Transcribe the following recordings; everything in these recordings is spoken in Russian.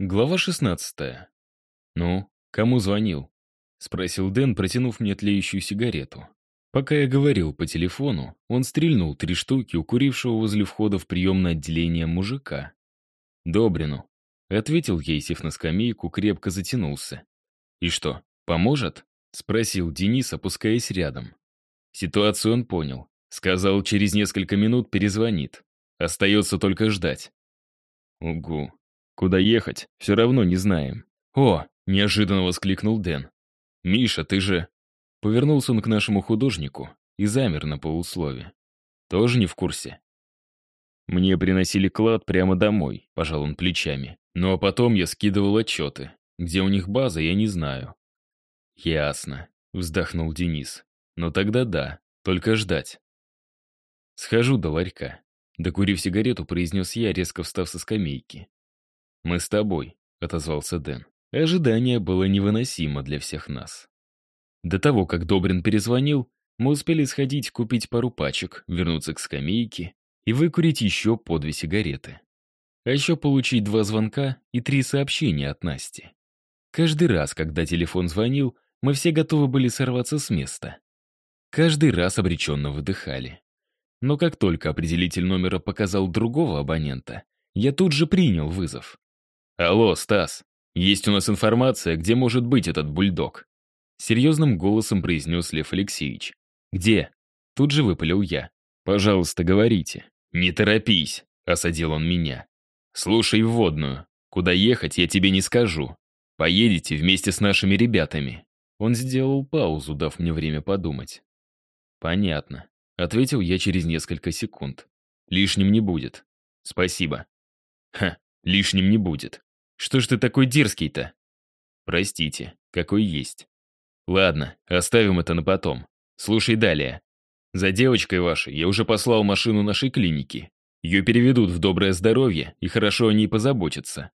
Глава 16. «Ну, кому звонил?» — спросил Дэн, протянув мне тлеющую сигарету. Пока я говорил по телефону, он стрельнул три штуки у курившего возле входа в приемное отделение мужика. «Добрину», — ответил я, сев на скамейку, крепко затянулся. «И что, поможет?» — спросил Денис, опускаясь рядом. Ситуацию он понял. Сказал, через несколько минут перезвонит. Остается только ждать. «Угу», Куда ехать, все равно не знаем. «О!» — неожиданно воскликнул Дэн. «Миша, ты же...» Повернулся он к нашему художнику и замер на полуслове. «Тоже не в курсе?» Мне приносили клад прямо домой, пожал он плечами. Ну а потом я скидывал отчеты. Где у них база, я не знаю. Ясно, вздохнул Денис. Но тогда да, только ждать. Схожу до ларька. Докурив сигарету, произнес я, резко встав со скамейки. «Мы с тобой», — отозвался Дэн. Ожидание было невыносимо для всех нас. До того, как Добрин перезвонил, мы успели сходить купить пару пачек, вернуться к скамейке и выкурить еще по две сигареты. А еще получить два звонка и три сообщения от Насти. Каждый раз, когда телефон звонил, мы все готовы были сорваться с места. Каждый раз обреченно выдыхали. Но как только определитель номера показал другого абонента, я тут же принял вызов. «Алло, Стас, есть у нас информация, где может быть этот бульдог?» Серьезным голосом произнес Лев Алексеевич. «Где?» Тут же выпалил я. «Пожалуйста, говорите». «Не торопись», — осадил он меня. «Слушай вводную. Куда ехать, я тебе не скажу. Поедете вместе с нашими ребятами». Он сделал паузу, дав мне время подумать. «Понятно», — ответил я через несколько секунд. «Лишним не будет. Спасибо». «Ха, лишним не будет. Что ж ты такой дерзкий-то? Простите, какой есть. Ладно, оставим это на потом. Слушай далее. За девочкой вашей я уже послал машину нашей клиники. Ее переведут в доброе здоровье и хорошо о ней позаботятся.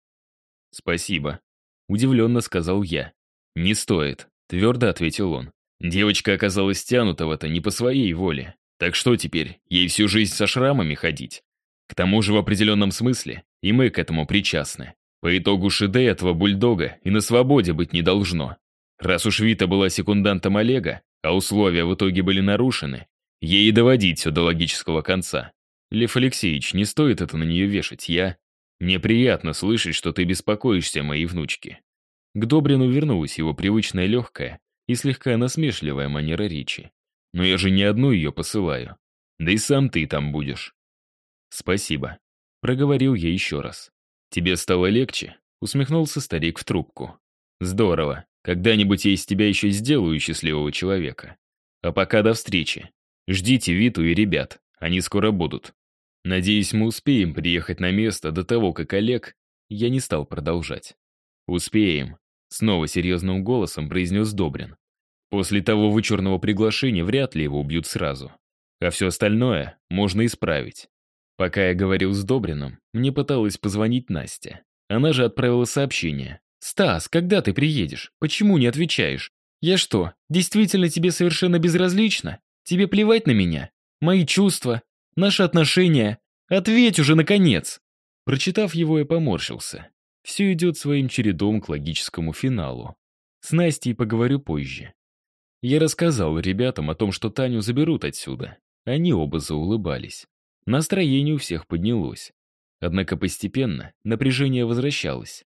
Спасибо. Удивленно сказал я. Не стоит, твердо ответил он. Девочка оказалась тянута в это не по своей воле. Так что теперь, ей всю жизнь со шрамами ходить? К тому же в определенном смысле и мы к этому причастны. По итогу Шиде этого бульдога и на свободе быть не должно. Раз уж Вита была секундантом Олега, а условия в итоге были нарушены, ей и доводить все до логического конца. Лев Алексеевич, не стоит это на нее вешать, я... Мне приятно слышать, что ты беспокоишься о моей внучке. К Добрину вернулась его привычная легкая и слегка насмешливая манера речи. Но я же не одну ее посылаю. Да и сам ты там будешь. Спасибо. Проговорил я еще раз. «Тебе стало легче?» — усмехнулся старик в трубку. «Здорово. Когда-нибудь я из тебя еще сделаю счастливого человека. А пока до встречи. Ждите Виту и ребят. Они скоро будут. Надеюсь, мы успеем приехать на место до того, как Олег...» Я не стал продолжать. «Успеем», — снова серьезным голосом произнес Добрин. «После того вычурного приглашения вряд ли его убьют сразу. А все остальное можно исправить. Пока я говорил с Добриным, мне пыталась позвонить Настя. Она же отправила сообщение. «Стас, когда ты приедешь? Почему не отвечаешь? Я что, действительно тебе совершенно безразлично? Тебе плевать на меня? Мои чувства? Наши отношения? Ответь уже, наконец!» Прочитав его, я поморщился. Все идет своим чередом к логическому финалу. С Настей поговорю позже. Я рассказал ребятам о том, что Таню заберут отсюда. Они оба заулыбались. Настроение у всех поднялось. Однако постепенно напряжение возвращалось.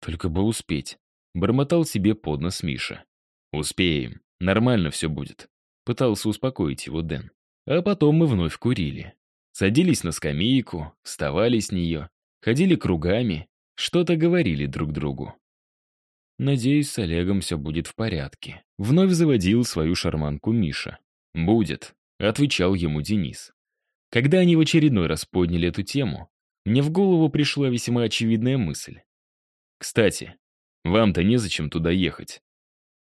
«Только бы успеть», — бормотал себе под нос Миша. «Успеем, нормально все будет», — пытался успокоить его Дэн. А потом мы вновь курили. Садились на скамейку, вставали с нее, ходили кругами, что-то говорили друг другу. Надеюсь, с Олегом все будет в порядке. Вновь заводил свою шарманку Миша. «Будет», — отвечал ему Денис. Когда они в очередной раз подняли эту тему, мне в голову пришла весьма очевидная мысль. «Кстати, вам-то незачем туда ехать».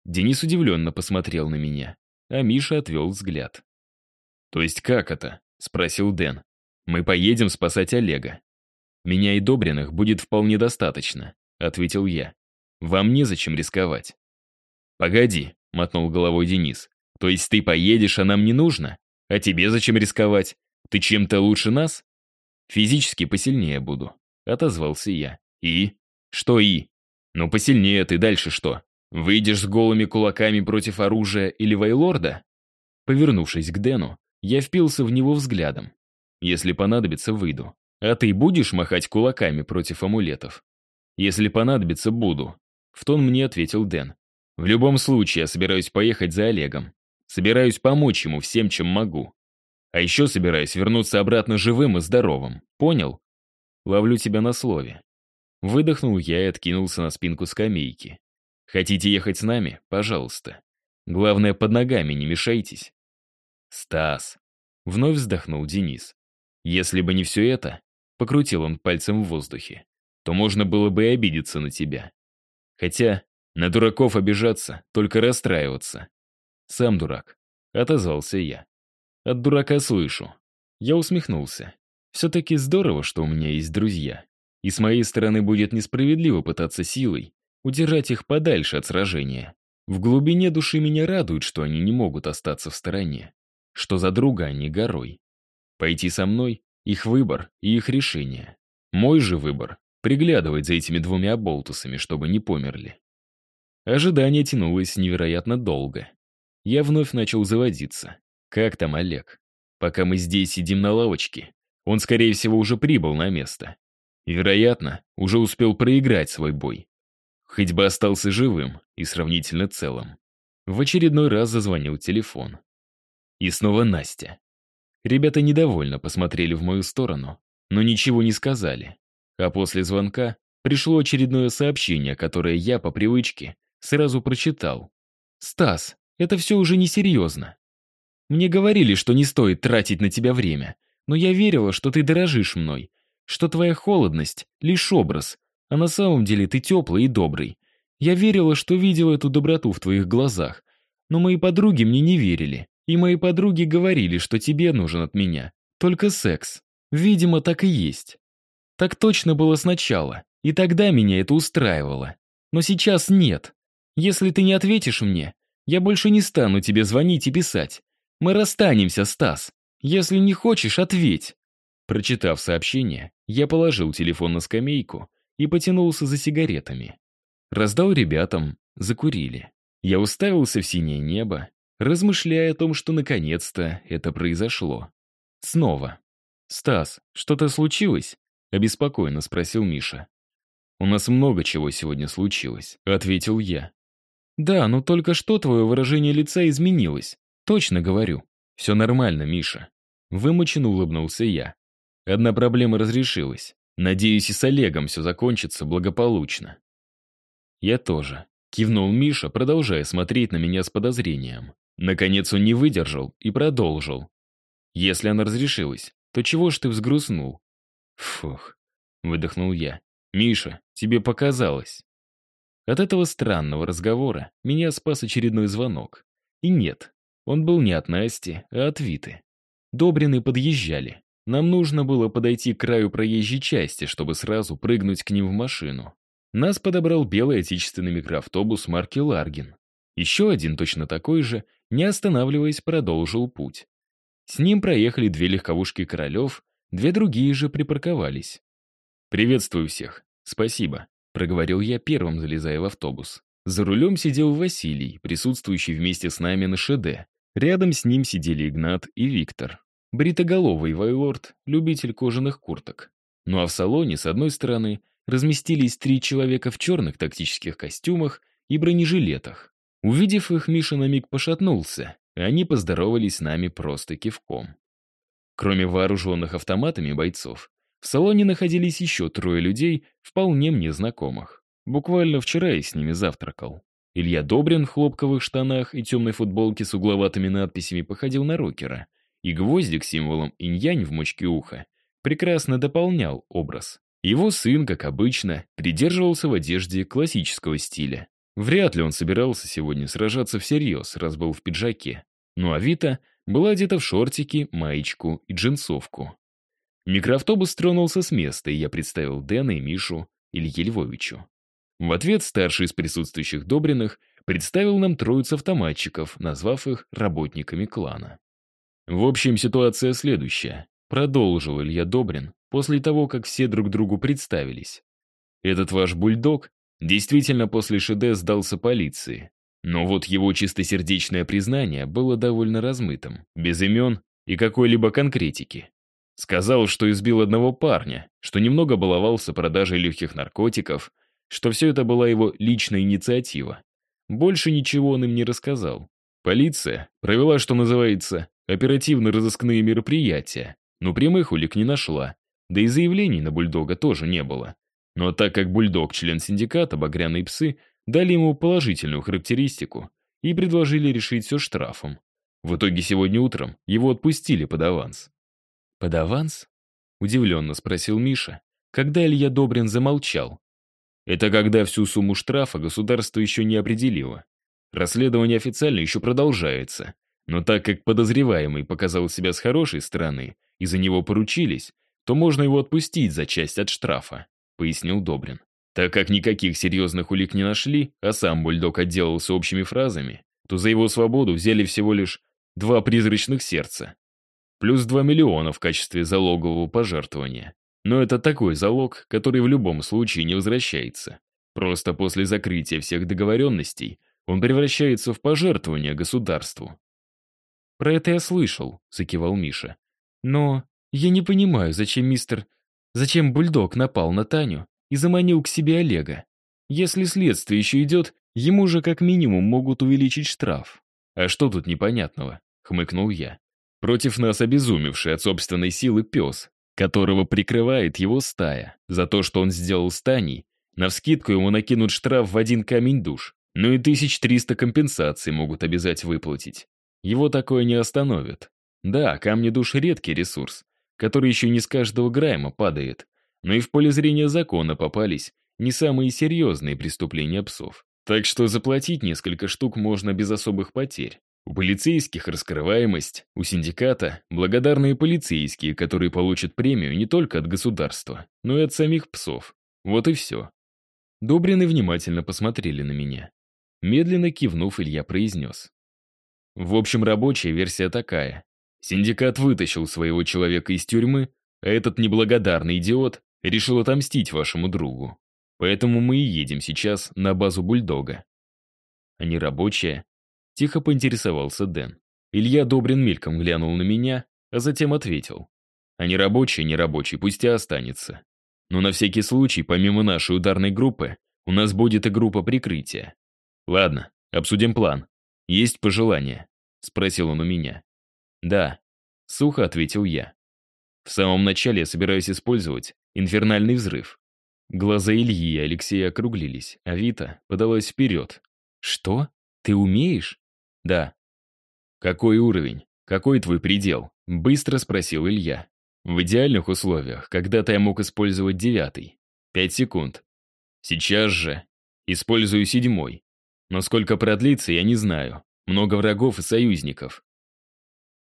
Денис удивленно посмотрел на меня, а Миша отвел взгляд. «То есть как это?» — спросил Дэн. «Мы поедем спасать Олега». «Меня и Добриных будет вполне достаточно», — ответил я. «Вам незачем рисковать». «Погоди», — мотнул головой Денис. «То есть ты поедешь, а нам не нужно? А тебе зачем рисковать? Ты чем-то лучше нас? Физически посильнее буду, отозвался я. И? Что и? Ну посильнее ты, дальше что? Выйдешь с голыми кулаками против оружия или вайлорда? Повернувшись к Дэну, я впился в него взглядом. Если понадобится, выйду. А ты будешь махать кулаками против амулетов? Если понадобится, буду. В тон мне ответил Дэн. В любом случае, я собираюсь поехать за Олегом. Собираюсь помочь ему всем, чем могу. А еще собираюсь вернуться обратно живым и здоровым. Понял? Ловлю тебя на слове. Выдохнул я и откинулся на спинку скамейки. Хотите ехать с нами? Пожалуйста. Главное, под ногами не мешайтесь. Стас. Вновь вздохнул Денис. Если бы не все это, покрутил он пальцем в воздухе, то можно было бы и обидеться на тебя. Хотя на дураков обижаться, только расстраиваться. Сам дурак. Отозвался я. От дурака слышу. Я усмехнулся. Все-таки здорово, что у меня есть друзья. И с моей стороны будет несправедливо пытаться силой удержать их подальше от сражения. В глубине души меня радует, что они не могут остаться в стороне. Что за друга они горой. Пойти со мной — их выбор и их решение. Мой же выбор — приглядывать за этими двумя болтусами, чтобы не померли. Ожидание тянулось невероятно долго. Я вновь начал заводиться. Как там Олег? Пока мы здесь сидим на лавочке, он, скорее всего, уже прибыл на место. Вероятно, уже успел проиграть свой бой. Хоть бы остался живым и сравнительно целым. В очередной раз зазвонил телефон. И снова Настя. Ребята недовольно посмотрели в мою сторону, но ничего не сказали. А после звонка пришло очередное сообщение, которое я, по привычке, сразу прочитал. «Стас, это все уже несерьезно. Мне говорили, что не стоит тратить на тебя время, но я верила, что ты дорожишь мной, что твоя холодность — лишь образ, а на самом деле ты теплый и добрый. Я верила, что видела эту доброту в твоих глазах, но мои подруги мне не верили, и мои подруги говорили, что тебе нужен от меня только секс. Видимо, так и есть. Так точно было сначала, и тогда меня это устраивало. Но сейчас нет. Если ты не ответишь мне, я больше не стану тебе звонить и писать. Мы расстанемся, Стас. Если не хочешь, ответь. Прочитав сообщение, я положил телефон на скамейку и потянулся за сигаретами. Раздал ребятам, закурили. Я уставился в синее небо, размышляя о том, что наконец-то это произошло. Снова. «Стас, что-то случилось?» — обеспокоенно спросил Миша. «У нас много чего сегодня случилось», — ответил я. «Да, но только что твое выражение лица изменилось. Точно говорю. Все нормально, Миша». Вымученно улыбнулся я. Одна проблема разрешилась. Надеюсь, и с Олегом все закончится благополучно. Я тоже. Кивнул Миша, продолжая смотреть на меня с подозрением. Наконец он не выдержал и продолжил. Если она разрешилась, то чего ж ты взгрустнул? Фух, выдохнул я. Миша, тебе показалось. От этого странного разговора меня спас очередной звонок. И нет, он был не от Насти, а от Виты. Добрины подъезжали. Нам нужно было подойти к краю проезжей части, чтобы сразу прыгнуть к ним в машину. Нас подобрал белый отечественный микроавтобус марки «Ларгин». Еще один, точно такой же, не останавливаясь, продолжил путь. С ним проехали две легковушки «Королев», две другие же припарковались. «Приветствую всех. Спасибо», — проговорил я первым, залезая в автобус. За рулем сидел Василий, присутствующий вместе с нами на ШД. Рядом с ним сидели Игнат и Виктор. Бритоголовый Вайлорд — любитель кожаных курток. Ну а в салоне, с одной стороны, разместились три человека в черных тактических костюмах и бронежилетах. Увидев их, Миша на миг пошатнулся, и они поздоровались с нами просто кивком. Кроме вооруженных автоматами бойцов, в салоне находились еще трое людей, вполне мне знакомых. Буквально вчера я с ними завтракал. Илья Добрин в хлопковых штанах и темной футболке с угловатыми надписями походил на рокера — и гвоздик символом инь-янь в мочке уха прекрасно дополнял образ. Его сын, как обычно, придерживался в одежде классического стиля. Вряд ли он собирался сегодня сражаться всерьез, раз был в пиджаке. Ну а Вита была одета в шортики, маечку и джинсовку. Микроавтобус тронулся с места, и я представил Дэна и Мишу Илье Львовичу. В ответ старший из присутствующих Добриных представил нам троиц автоматчиков, назвав их работниками клана. В общем, ситуация следующая. Продолжил Илья Добрин после того, как все друг другу представились. этот ваш бульдог действительно после ШД сдался полиции. Но вот его чистосердечное признание было довольно размытым, без имен и какой-либо конкретики. Сказал, что избил одного парня, что немного баловался продажей легких наркотиков, что все это была его личная инициатива. Больше ничего он им не рассказал. Полиция провела, что называется, оперативно-розыскные мероприятия, но прямых улик не нашла, да и заявлений на бульдога тоже не было. Но так как бульдог член синдиката «Багряные псы», дали ему положительную характеристику и предложили решить все штрафом. В итоге сегодня утром его отпустили под аванс. «Под аванс?» — удивленно спросил Миша, когда Илья Добрин замолчал. Это когда всю сумму штрафа государство еще не определило. Расследование официально еще продолжается, но так как подозреваемый показал себя с хорошей стороны и за него поручились, то можно его отпустить за часть от штрафа», — пояснил Добрин. Так как никаких серьезных улик не нашли, а сам бульдог отделался общими фразами, то за его свободу взяли всего лишь два призрачных сердца. Плюс 2 миллиона в качестве залогового пожертвования. Но это такой залог, который в любом случае не возвращается. Просто после закрытия всех договоренностей он превращается в пожертвование государству. «Про это я слышал», — закивал Миша. «Но я не понимаю, зачем мистер... Зачем бульдог напал на Таню и заманил к себе Олега? Если следствие еще идет, ему же как минимум могут увеличить штраф. А что тут непонятного? Хмыкнул я. Против нас обезумевший от собственной силы пес, которого прикрывает его стая. За то, что он сделал с Таней, навскидку ему накинут штраф в один камень душ. Ну и 1300 компенсаций могут обязать выплатить. Его такое не остановит. Да, камни душ — редкий ресурс, который еще не с каждого грайма падает, но и в поле зрения закона попались не самые серьезные преступления псов. Так что заплатить несколько штук можно без особых потерь. У полицейских раскрываемость, у синдиката благодарные полицейские, которые получат премию не только от государства, но и от самих псов. Вот и все. Добрины внимательно посмотрели на меня. Медленно кивнув, Илья произнес. В общем, рабочая версия такая. Синдикат вытащил своего человека из тюрьмы, а этот неблагодарный идиот решил отомстить вашему другу. Поэтому мы и едем сейчас на базу бульдога. Не рабочая? Тихо поинтересовался Дэн. Илья Добрин мельком глянул на меня, а затем ответил. А не рабочая, не рабочий, пусть и останется. Но на всякий случай, помимо нашей ударной группы, у нас будет и группа прикрытия. Ладно, обсудим план. Есть пожелания? Спросил он у меня. Да, сухо ответил я. В самом начале я собираюсь использовать инфернальный взрыв. Глаза Ильи и Алексея округлились, а Вита подалась вперед. «Что? Ты умеешь?» «Да». «Какой уровень? Какой твой предел?» Быстро спросил Илья. В идеальных условиях когда-то я мог использовать девятый. Пять секунд. Сейчас же использую седьмой. Но сколько продлится, я не знаю. Много врагов и союзников.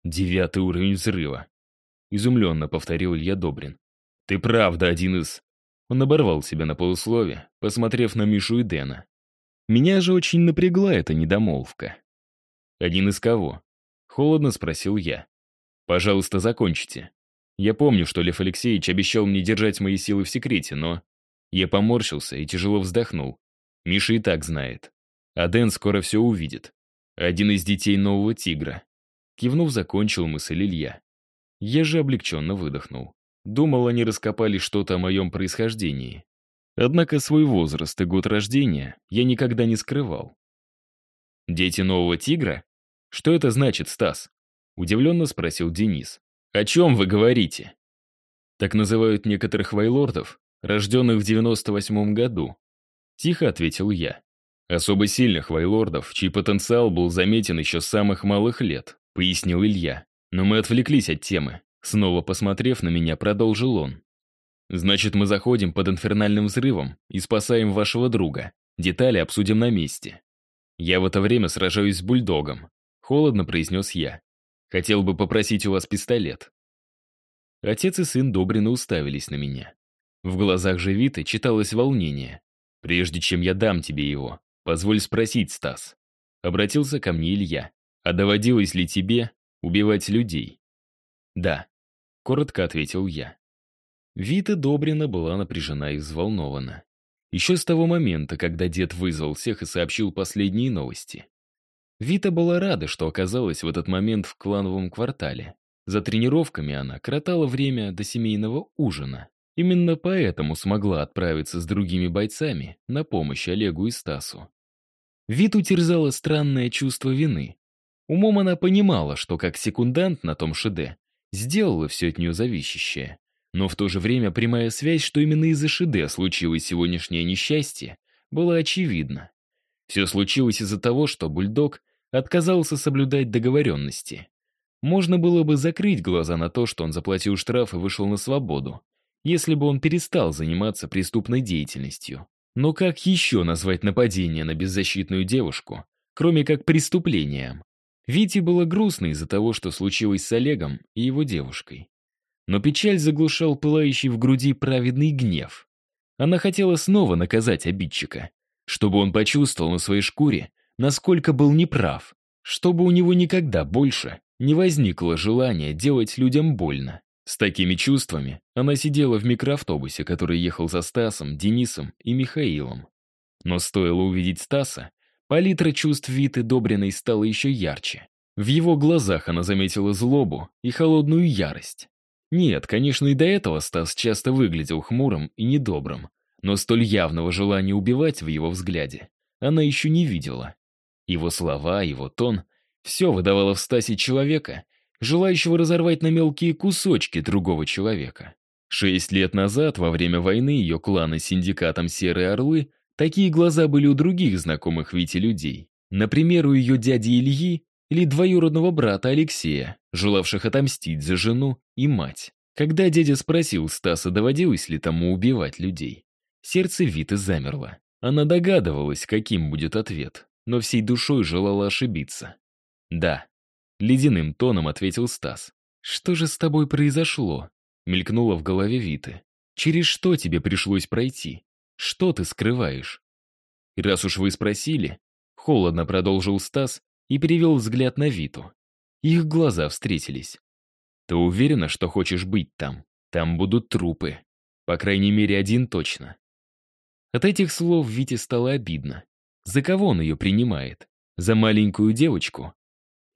Девятый уровень взрыва. Изумленно повторил Илья Добрин. Ты правда один из... Он оборвал себя на полуслове, посмотрев на Мишу и Дэна. Меня же очень напрягла эта недомолвка. «Один из кого?» — холодно спросил я. «Пожалуйста, закончите. Я помню, что Лев Алексеевич обещал мне держать мои силы в секрете, но...» Я поморщился и тяжело вздохнул. Миша и так знает. А Дэн скоро все увидит. Один из детей нового тигра. Кивнув, закончил мысль Илья. Я же облегченно выдохнул. Думал, они раскопали что-то о моем происхождении. Однако свой возраст и год рождения я никогда не скрывал. «Дети нового тигра? Что это значит, Стас?» Удивленно спросил Денис. «О чем вы говорите?» Так называют некоторых вайлордов, рожденных в 98 году. Тихо ответил я. Особо сильных вайлордов, чей потенциал был заметен еще с самых малых лет, пояснил Илья. Но мы отвлеклись от темы. Снова посмотрев на меня, продолжил он. «Значит, мы заходим под инфернальным взрывом и спасаем вашего друга. Детали обсудим на месте. Я в это время сражаюсь с бульдогом», — холодно произнес я. «Хотел бы попросить у вас пистолет». Отец и сын Добрина уставились на меня. В глазах же Виты читалось волнение. «Прежде чем я дам тебе его, позволь спросить, Стас». Обратился ко мне Илья. «А доводилось ли тебе убивать людей?» «Да», — коротко ответил я. Вита Добрина была напряжена и взволнована. Еще с того момента, когда дед вызвал всех и сообщил последние новости. Вита была рада, что оказалась в этот момент в клановом квартале. За тренировками она кротала время до семейного ужина. Именно поэтому смогла отправиться с другими бойцами на помощь Олегу и Стасу. Виту терзало странное чувство вины. Умом она понимала, что как секундант на том ШД сделала все от нее зависящее. Но в то же время прямая связь, что именно из-за ШД случилось сегодняшнее несчастье, была очевидна. Все случилось из-за того, что бульдог отказался соблюдать договоренности. Можно было бы закрыть глаза на то, что он заплатил штраф и вышел на свободу, если бы он перестал заниматься преступной деятельностью. Но как еще назвать нападение на беззащитную девушку, кроме как преступлением? Вите было грустно из-за того, что случилось с Олегом и его девушкой. Но печаль заглушал пылающий в груди праведный гнев. Она хотела снова наказать обидчика, чтобы он почувствовал на своей шкуре, насколько был неправ, чтобы у него никогда больше не возникло желания делать людям больно. С такими чувствами она сидела в микроавтобусе, который ехал за Стасом, Денисом и Михаилом. Но стоило увидеть Стаса, палитра чувств Виты Добриной стала еще ярче. В его глазах она заметила злобу и холодную ярость. Нет, конечно, и до этого Стас часто выглядел хмурым и недобрым, но столь явного желания убивать в его взгляде она еще не видела. Его слова, его тон — все выдавало в Стасе человека, желающего разорвать на мелкие кусочки другого человека. Шесть лет назад, во время войны ее клана с синдикатом «Серые Орлы», такие глаза были у других знакомых Вити людей. Например, у ее дяди Ильи или двоюродного брата Алексея, желавших отомстить за жену и мать. Когда дядя спросил Стаса, доводилось ли тому убивать людей, сердце Виты замерло. Она догадывалась, каким будет ответ, но всей душой желала ошибиться. «Да», Ледяным тоном ответил Стас. «Что же с тобой произошло?» Мелькнуло в голове Виты. «Через что тебе пришлось пройти? Что ты скрываешь?» Раз уж вы спросили, холодно продолжил Стас и перевел взгляд на Виту. Их глаза встретились. «Ты уверена, что хочешь быть там? Там будут трупы. По крайней мере, один точно». От этих слов Вите стало обидно. За кого он ее принимает? За маленькую девочку?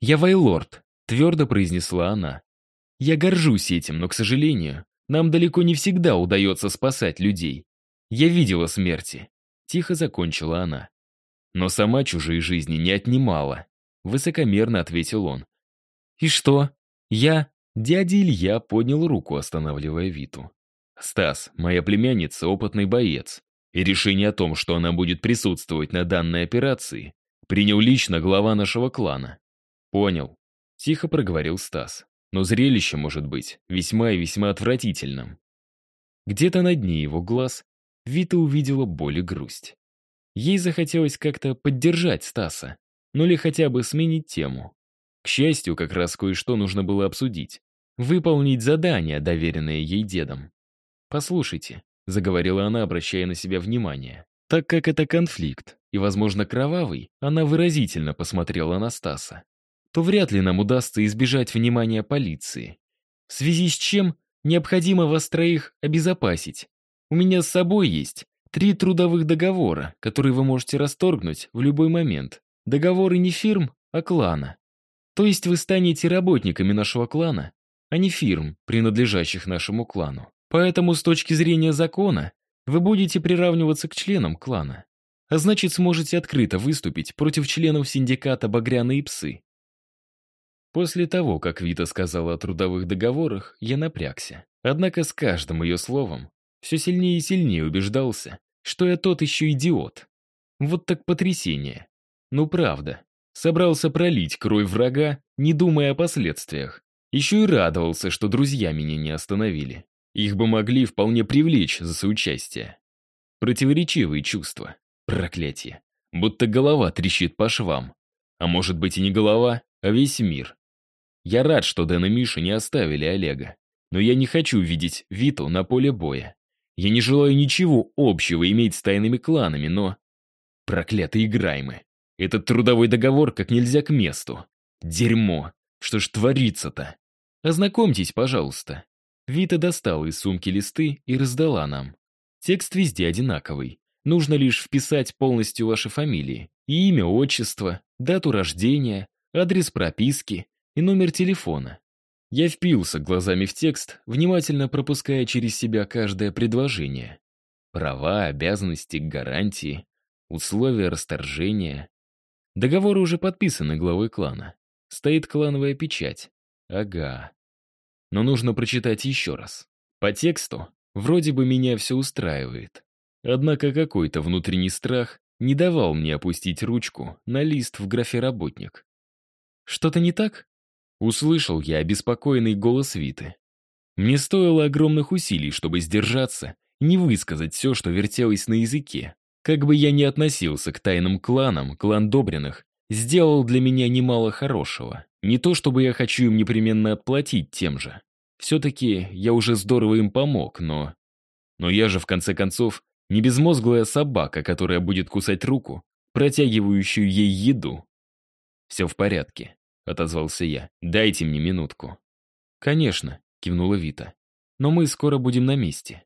«Я Вайлорд», — твердо произнесла она. «Я горжусь этим, но, к сожалению, нам далеко не всегда удается спасать людей. Я видела смерти», — тихо закончила она. «Но сама чужие жизни не отнимала», — высокомерно ответил он. «И что? Я...» Дядя Илья поднял руку, останавливая Виту. «Стас, моя племянница — опытный боец, и решение о том, что она будет присутствовать на данной операции, принял лично глава нашего клана. «Понял», — тихо проговорил Стас. «Но зрелище может быть весьма и весьма отвратительным». Где-то на дне его глаз Вита увидела боль и грусть. Ей захотелось как-то поддержать Стаса, ну или хотя бы сменить тему. К счастью, как раз кое-что нужно было обсудить. Выполнить задание, доверенное ей дедом. «Послушайте», — заговорила она, обращая на себя внимание. Так как это конфликт, и, возможно, кровавый, она выразительно посмотрела на Стаса то вряд ли нам удастся избежать внимания полиции. В связи с чем необходимо вас троих обезопасить. У меня с собой есть три трудовых договора, которые вы можете расторгнуть в любой момент. Договоры не фирм, а клана. То есть вы станете работниками нашего клана, а не фирм, принадлежащих нашему клану. Поэтому с точки зрения закона вы будете приравниваться к членам клана. А значит, сможете открыто выступить против членов синдиката «Багряные псы». После того, как Вита сказала о трудовых договорах, я напрягся. Однако с каждым ее словом все сильнее и сильнее убеждался, что я тот еще идиот. Вот так потрясение. Ну правда. Собрался пролить кровь врага, не думая о последствиях. Еще и радовался, что друзья меня не остановили. Их бы могли вполне привлечь за соучастие. Противоречивые чувства. Проклятие. Будто голова трещит по швам. А может быть и не голова, а весь мир. Я рад, что Дэн и Миша не оставили Олега. Но я не хочу видеть Виту на поле боя. Я не желаю ничего общего иметь с тайными кланами, но... Проклятые Граймы. Этот трудовой договор как нельзя к месту. Дерьмо. Что ж творится-то? Ознакомьтесь, пожалуйста. Вита достала из сумки листы и раздала нам. Текст везде одинаковый. Нужно лишь вписать полностью ваши фамилии. Имя, отчество, дату рождения, адрес прописки и номер телефона. Я впился глазами в текст, внимательно пропуская через себя каждое предложение. Права, обязанности, гарантии, условия расторжения. Договоры уже подписаны главой клана. Стоит клановая печать. Ага. Но нужно прочитать еще раз. По тексту вроде бы меня все устраивает. Однако какой-то внутренний страх не давал мне опустить ручку на лист в графе «Работник». «Что-то не так?» Услышал я обеспокоенный голос Виты. Мне стоило огромных усилий, чтобы сдержаться не высказать все, что вертелось на языке. Как бы я ни относился к тайным кланам, клан Добриных сделал для меня немало хорошего. Не то чтобы я хочу им непременно отплатить тем же. Все-таки я уже здорово им помог, но... Но я же, в конце концов, не безмозглая собака, которая будет кусать руку, протягивающую ей еду. «Все в порядке», — отозвался я. «Дайте мне минутку». «Конечно», — кивнула Вита. «Но мы скоро будем на месте».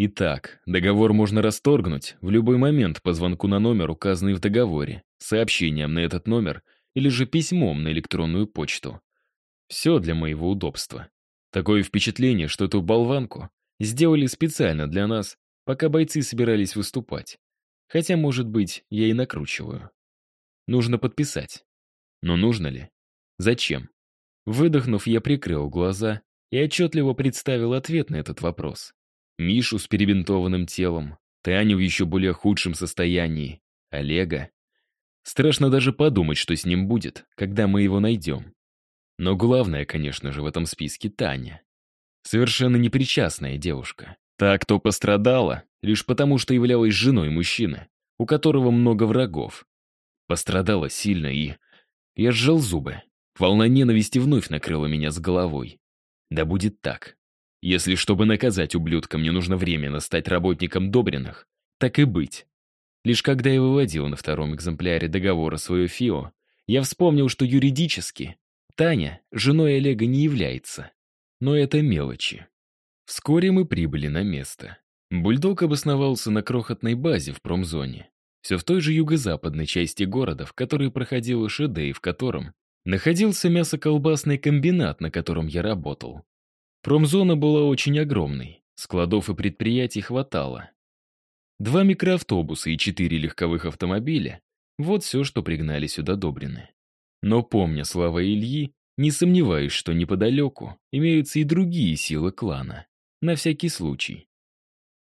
Итак, договор можно расторгнуть в любой момент по звонку на номер, указанный в договоре, сообщением на этот номер или же письмом на электронную почту. Все для моего удобства. Такое впечатление, что эту болванку сделали специально для нас, пока бойцы собирались выступать. Хотя, может быть, я и накручиваю. Нужно подписать. Но нужно ли? Зачем? Выдохнув, я прикрыл глаза и отчетливо представил ответ на этот вопрос. Мишу с перебинтованным телом, Таню в еще более худшем состоянии, Олега. Страшно даже подумать, что с ним будет, когда мы его найдем. Но главное, конечно же, в этом списке Таня. Совершенно непричастная девушка. Та, кто пострадала, лишь потому, что являлась женой мужчины, у которого много врагов. Пострадала сильно и... Я сжал зубы. Волна ненависти вновь накрыла меня с головой. Да будет так. Если, чтобы наказать ублюдка, мне нужно временно стать работником Добриных, так и быть. Лишь когда я выводил на втором экземпляре договора свое ФИО, я вспомнил, что юридически Таня женой Олега не является. Но это мелочи. Вскоре мы прибыли на место. Бульдог обосновался на крохотной базе в промзоне. Все в той же юго-западной части города, в которой проходила ШД и в котором находился мясоколбасный комбинат, на котором я работал. Промзона была очень огромной, складов и предприятий хватало. Два микроавтобуса и четыре легковых автомобиля — вот все, что пригнали сюда Добрины. Но помня слова Ильи, не сомневаюсь, что неподалеку имеются и другие силы клана. На всякий случай.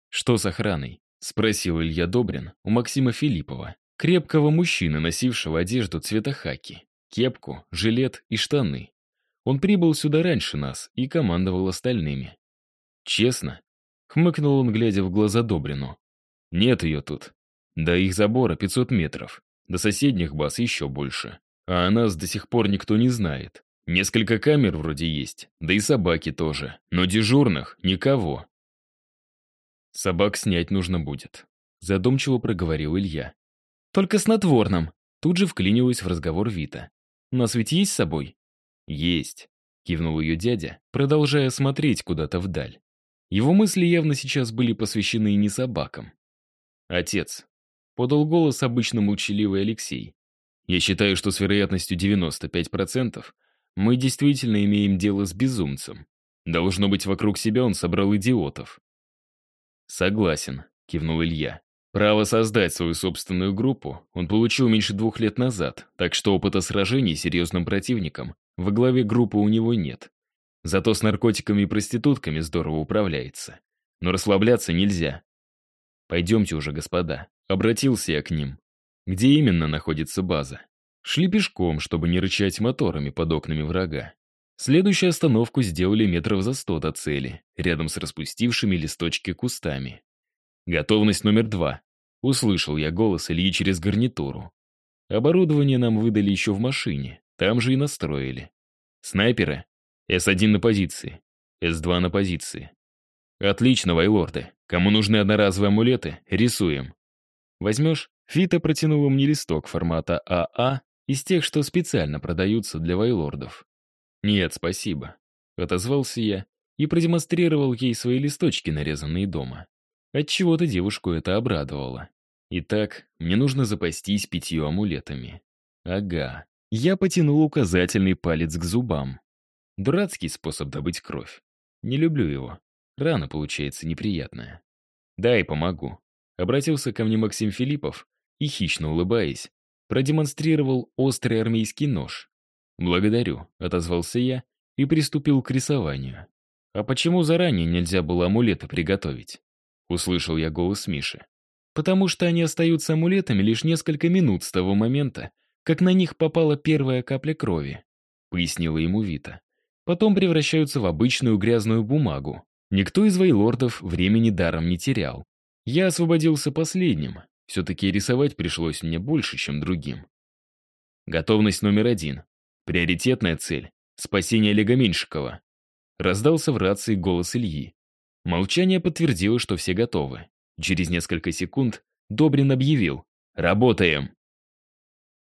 «Что с охраной?» — спросил Илья Добрин у Максима Филиппова, крепкого мужчины, носившего одежду цвета хаки, кепку, жилет и штаны. Он прибыл сюда раньше нас и командовал остальными. «Честно?» — хмыкнул он, глядя в глаза Добрину. «Нет ее тут. До их забора 500 метров. До соседних баз еще больше. А о нас до сих пор никто не знает. Несколько камер вроде есть, да и собаки тоже. Но дежурных — никого». «Собак снять нужно будет», — задумчиво проговорил Илья. «Только снотворным». Тут же вклинилась в разговор Вита. «У нас ведь есть с собой?» «Есть», — кивнул ее дядя, продолжая смотреть куда-то вдаль. Его мысли явно сейчас были посвящены не собакам. «Отец», — подал голос обычно молчаливый Алексей. «Я считаю, что с вероятностью 95% мы действительно имеем дело с безумцем. Должно быть, вокруг себя он собрал идиотов». «Согласен», — кивнул Илья. Право создать свою собственную группу он получил меньше двух лет назад, так что опыта сражений с серьезным противником во главе группы у него нет. Зато с наркотиками и проститутками здорово управляется. Но расслабляться нельзя. «Пойдемте уже, господа», — обратился я к ним. «Где именно находится база?» Шли пешком, чтобы не рычать моторами под окнами врага. Следующую остановку сделали метров за сто до цели, рядом с распустившими листочки кустами. «Готовность номер два», — услышал я голос Ильи через гарнитуру. Оборудование нам выдали еще в машине, там же и настроили. Снайперы. С-1 на позиции. С-2 на позиции. Отлично, вайлорды. Кому нужны одноразовые амулеты, рисуем. Возьмешь? Фита протянула мне листок формата АА а из тех, что специально продаются для вайлордов. Нет, спасибо. Отозвался я и продемонстрировал ей свои листочки, нарезанные дома. Отчего-то девушку это обрадовало. Итак, мне нужно запастись пятью амулетами. Ага. Я потянул указательный палец к зубам. Дурацкий способ добыть кровь. Не люблю его. Рана получается неприятная. «Дай, помогу», — обратился ко мне Максим Филиппов и, хищно улыбаясь, продемонстрировал острый армейский нож. «Благодарю», — отозвался я и приступил к рисованию. «А почему заранее нельзя было амулеты приготовить?» — услышал я голос Миши. «Потому что они остаются амулетами лишь несколько минут с того момента, как на них попала первая капля крови», — пояснила ему Вита. «Потом превращаются в обычную грязную бумагу, Никто из вейлордов времени даром не терял. Я освободился последним. Все-таки рисовать пришлось мне больше, чем другим. Готовность номер один. Приоритетная цель — спасение Олега Меньшикова. Раздался в рации голос Ильи. Молчание подтвердило, что все готовы. Через несколько секунд Добрин объявил «Работаем!».